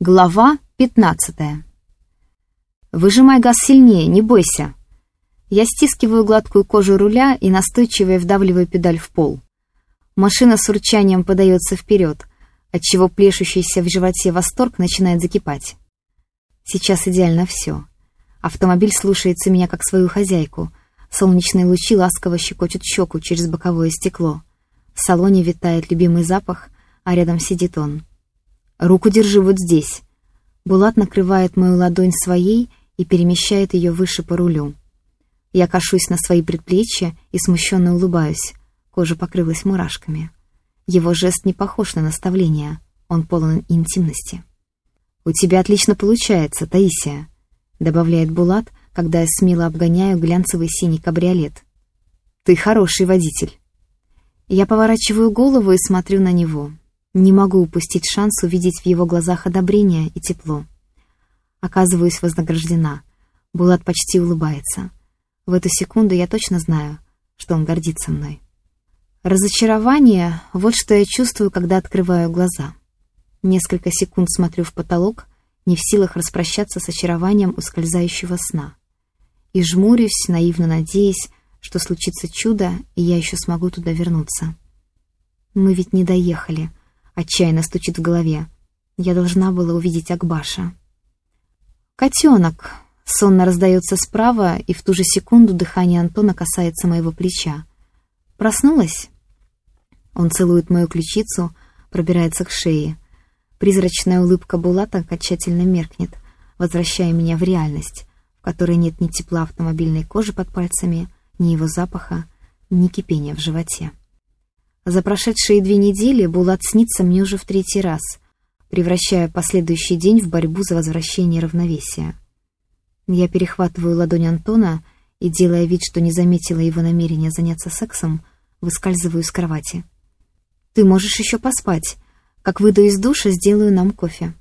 Глава 15. Выжимай газ сильнее, не бойся. Я стискиваю гладкую кожу руля и настойчиво вдавливаю педаль в пол. Машина с урчанием подается вперед, отчего плещущийся в животе восторг начинает закипать. Сейчас идеально все. Автомобиль слушается меня как свою хозяйку. Солнечные лучи ласково щекочут щеку через боковое стекло. В салоне витает любимый запах, а рядом сидит он — Руку держи вот здесь. Булат накрывает мою ладонь своей и перемещает ее выше по рулю. Я кашусь на свои предплечья и смущенно улыбаюсь. Кожа покрылась мурашками. Его жест не похож на наставление. Он полон интимности. «У тебя отлично получается, Таисия», — добавляет Булат, когда я смело обгоняю глянцевый синий кабриолет. «Ты хороший водитель». Я поворачиваю голову и смотрю на него. Не могу упустить шанс увидеть в его глазах одобрение и тепло. Оказываюсь вознаграждена. Булат почти улыбается. В эту секунду я точно знаю, что он гордится мной. Разочарование — вот что я чувствую, когда открываю глаза. Несколько секунд смотрю в потолок, не в силах распрощаться с очарованием ускользающего сна. И жмурюсь, наивно надеясь, что случится чудо, и я еще смогу туда вернуться. Мы ведь не доехали — Отчаянно стучит в голове. Я должна была увидеть Акбаша. «Котенок!» Сонно раздается справа, и в ту же секунду дыхание Антона касается моего плеча. «Проснулась?» Он целует мою ключицу, пробирается к шее. Призрачная улыбка Булата окончательно меркнет, возвращая меня в реальность, в которой нет ни тепла автомобильной кожи под пальцами, ни его запаха, ни кипения в животе. За прошедшие две недели Булат снится мне уже в третий раз, превращая последующий день в борьбу за возвращение равновесия. Я перехватываю ладонь Антона и, делая вид, что не заметила его намерения заняться сексом, выскальзываю из кровати. «Ты можешь еще поспать. Как выйду из душа, сделаю нам кофе».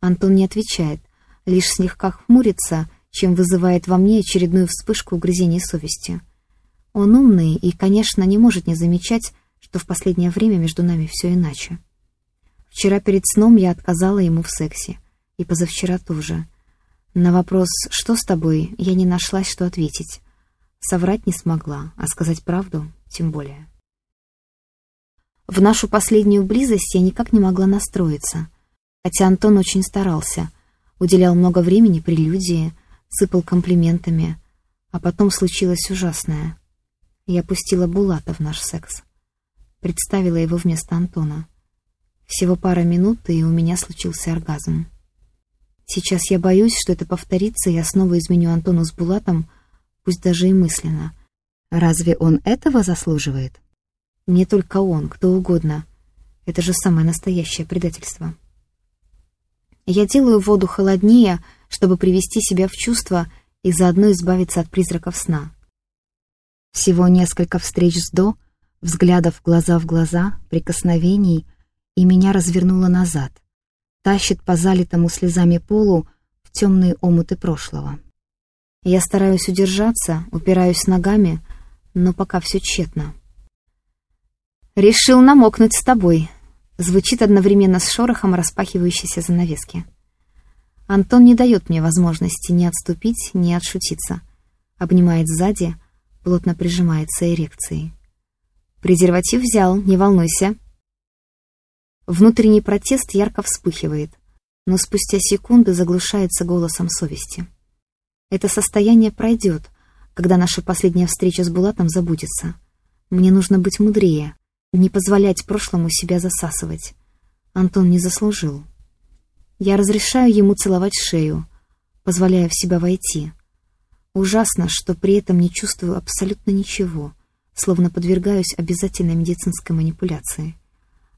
Антон не отвечает, лишь слегка хмурится, чем вызывает во мне очередную вспышку угрызений совести. Он умный и, конечно, не может не замечать, что в последнее время между нами все иначе. Вчера перед сном я отказала ему в сексе, и позавчера тоже. На вопрос «что с тобой?» я не нашлась, что ответить. Соврать не смогла, а сказать правду тем более. В нашу последнюю близость я никак не могла настроиться, хотя Антон очень старался, уделял много времени прелюдии, сыпал комплиментами, а потом случилось ужасное. Я пустила Булата в наш секс представила его вместо Антона. Всего пара минут, и у меня случился оргазм. Сейчас я боюсь, что это повторится, и я снова изменю Антону с Булатом, пусть даже и мысленно. Разве он этого заслуживает? Не только он, кто угодно. Это же самое настоящее предательство. Я делаю воду холоднее, чтобы привести себя в чувство и заодно избавиться от призраков сна. Всего несколько встреч с До — взглядов глаза в глаза, прикосновений, и меня развернуло назад. Тащит по залитому слезами полу в темные омуты прошлого. Я стараюсь удержаться, упираюсь ногами, но пока все тщетно. «Решил намокнуть с тобой», — звучит одновременно с шорохом распахивающейся занавески. Антон не дает мне возможности ни отступить, ни отшутиться. Обнимает сзади, плотно прижимается эрекцией. Презерватив взял, не волнуйся. Внутренний протест ярко вспыхивает, но спустя секунды заглушается голосом совести. Это состояние пройдет, когда наша последняя встреча с Булатом забудется. Мне нужно быть мудрее, не позволять прошлому себя засасывать. Антон не заслужил. Я разрешаю ему целовать шею, позволяя в себя войти. Ужасно, что при этом не чувствую абсолютно ничего — словно подвергаюсь обязательной медицинской манипуляции.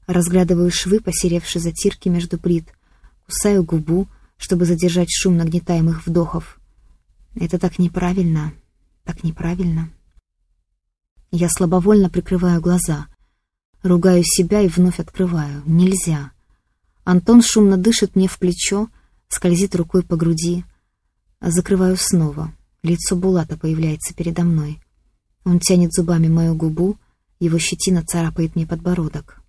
Разглядываю швы, посеревшие затирки между брит, кусаю губу, чтобы задержать шум нагнетаемых вдохов. Это так неправильно, так неправильно. Я слабовольно прикрываю глаза, ругаю себя и вновь открываю. Нельзя. Антон шумно дышит мне в плечо, скользит рукой по груди. Закрываю снова. Лицо Булата появляется передо мной. Он тянет зубами мою губу, его щетина царапает мне подбородок.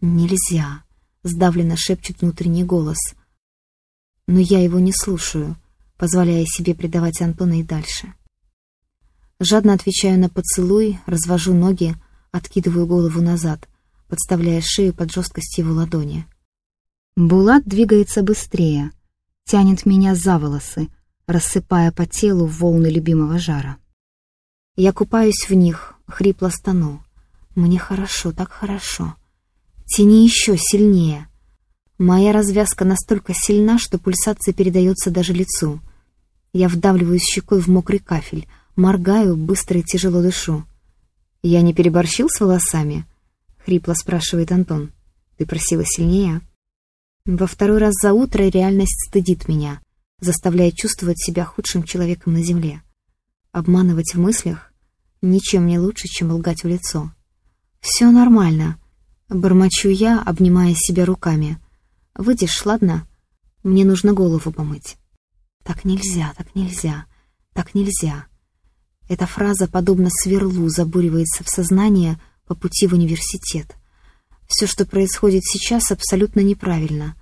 «Нельзя!» — сдавленно шепчет внутренний голос. но я его не слушаю, позволяя себе предавать Антона и дальше. Жадно отвечаю на поцелуй, развожу ноги, откидываю голову назад, подставляя шею под жесткость его ладони. Булат двигается быстрее, тянет меня за волосы, рассыпая по телу волны любимого жара. Я купаюсь в них, хрипло стану. Мне хорошо, так хорошо. Тяни еще сильнее. Моя развязка настолько сильна, что пульсация передается даже лицу. Я вдавливаюсь щекой в мокрый кафель, моргаю, быстро и тяжело дышу. «Я не переборщил с волосами?» — хрипло спрашивает Антон. «Ты просила сильнее?» Во второй раз за утро реальность стыдит меня, заставляя чувствовать себя худшим человеком на земле. Обманывать в мыслях ничем не лучше, чем лгать в лицо. «Все нормально», — бормочу я, обнимая себя руками. «Выйдешь, ладно? Мне нужно голову помыть». «Так нельзя, так нельзя, так нельзя». Эта фраза, подобно сверлу, забуривается в сознание по пути в университет. Все, что происходит сейчас, абсолютно неправильно.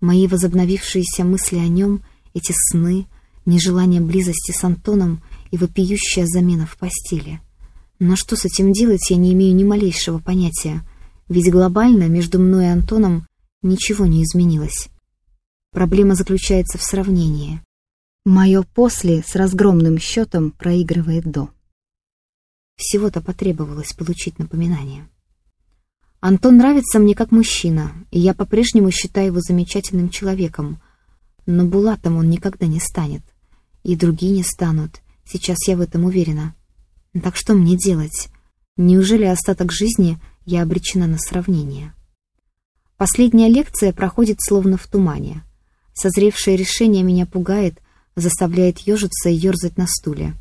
Мои возобновившиеся мысли о нем, эти сны, нежелание близости с Антоном и вопиющая замена в постели. Но что с этим делать, я не имею ни малейшего понятия, ведь глобально между мной и Антоном ничего не изменилось. Проблема заключается в сравнении. Мое «после» с разгромным счетом проигрывает «до». Всего-то потребовалось получить напоминание. Антон нравится мне как мужчина, и я по-прежнему считаю его замечательным человеком, но Булатом он никогда не станет, и другие не станут, сейчас я в этом уверена. Так что мне делать? Неужели остаток жизни я обречена на сравнение? Последняя лекция проходит словно в тумане. Созревшее решение меня пугает, заставляет ежиться и ерзать на стуле.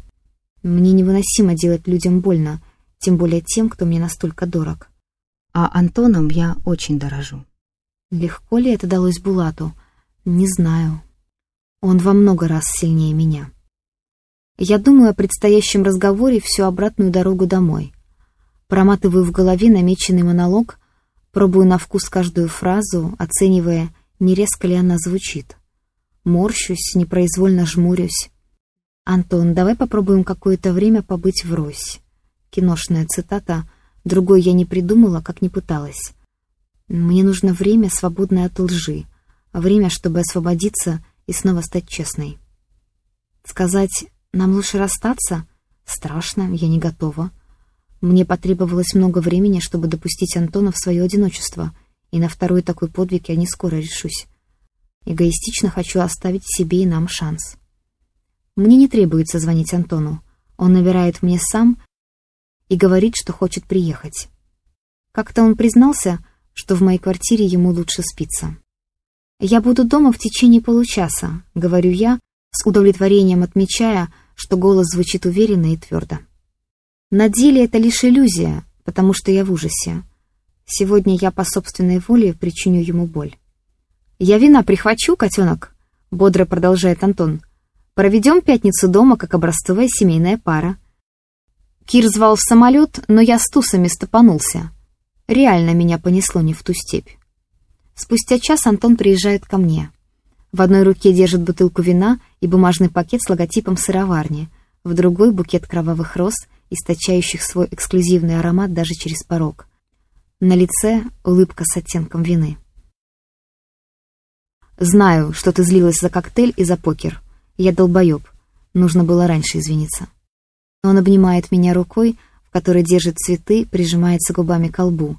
Мне невыносимо делать людям больно, тем более тем, кто мне настолько дорог. А Антоном я очень дорожу. Легко ли это далось Булату? Не знаю. Он во много раз сильнее меня. Я думаю о предстоящем разговоре всю обратную дорогу домой. Проматываю в голове намеченный монолог, пробую на вкус каждую фразу, оценивая, не резко ли она звучит. Морщусь, непроизвольно жмурюсь. «Антон, давай попробуем какое-то время побыть врозь». Киношная цитата, другой я не придумала, как не пыталась. Мне нужно время, свободное от лжи, время, чтобы освободиться и снова стать честной. Сказать «нам лучше расстаться» страшно, я не готова. Мне потребовалось много времени, чтобы допустить Антона в свое одиночество, и на второй такой подвиг я не скоро решусь. Эгоистично хочу оставить себе и нам шанс. Мне не требуется звонить Антону. Он набирает мне сам и говорит, что хочет приехать. Как-то он признался, что в моей квартире ему лучше спится. «Я буду дома в течение получаса», — говорю я, с удовлетворением отмечая, что голос звучит уверенно и твердо. На деле это лишь иллюзия, потому что я в ужасе. Сегодня я по собственной воле причиню ему боль. «Я вина прихвачу, котенок», — бодро продолжает Антон. «Проведем пятницу дома, как образцовая семейная пара». Кир звал в самолет, но я с тусами стопанулся. Реально меня понесло не в ту степь. Спустя час Антон приезжает ко мне. В одной руке держит бутылку вина и бумажный пакет с логотипом сыроварни, в другой — букет кровавых роз, источающих свой эксклюзивный аромат даже через порог. На лице улыбка с оттенком вины. Знаю, что ты злилась за коктейль и за покер. Я долбоеб. Нужно было раньше извиниться. Он обнимает меня рукой, в которой держит цветы, прижимается губами к лбу.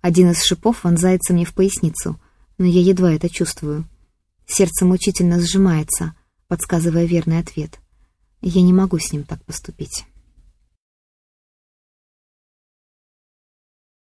Один из шипов вонзается мне в поясницу, но я едва это чувствую. Сердце мучительно сжимается, подсказывая верный ответ. Я не могу с ним так поступить.